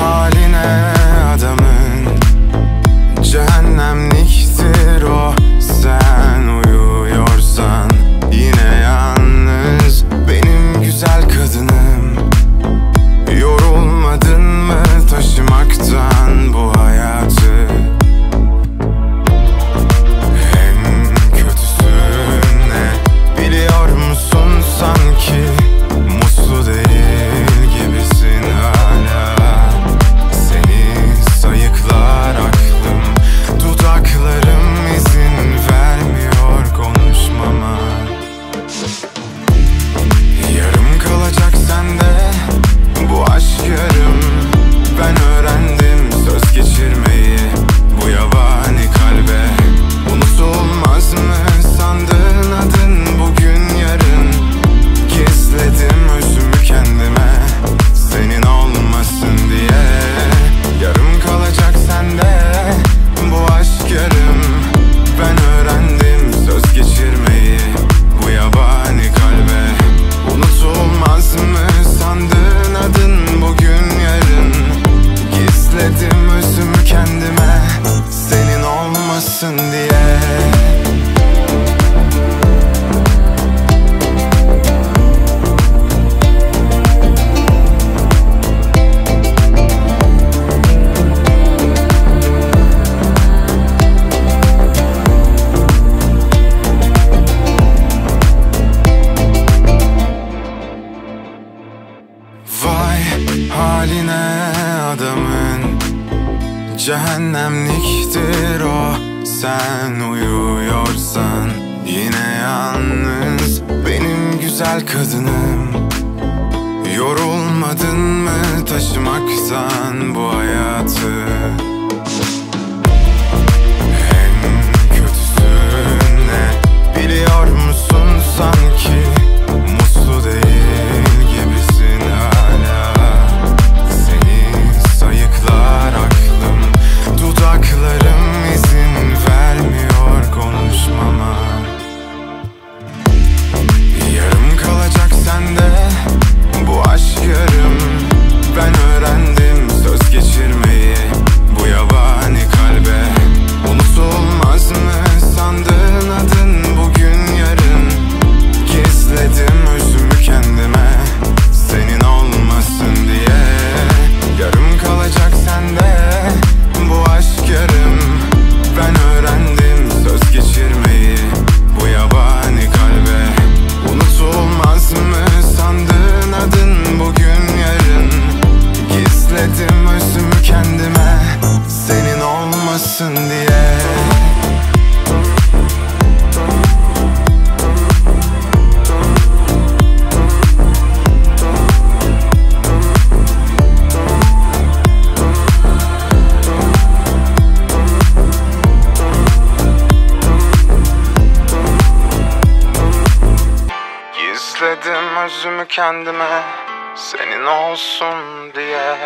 haline. Sunday Cehennemliktir o. Sen uyuyorsan Yine yalnız. Benim güzel kadınım. Yorulmadın mı taşımaktan bu hayatı? Verdim özümü kendime senin olsun diye.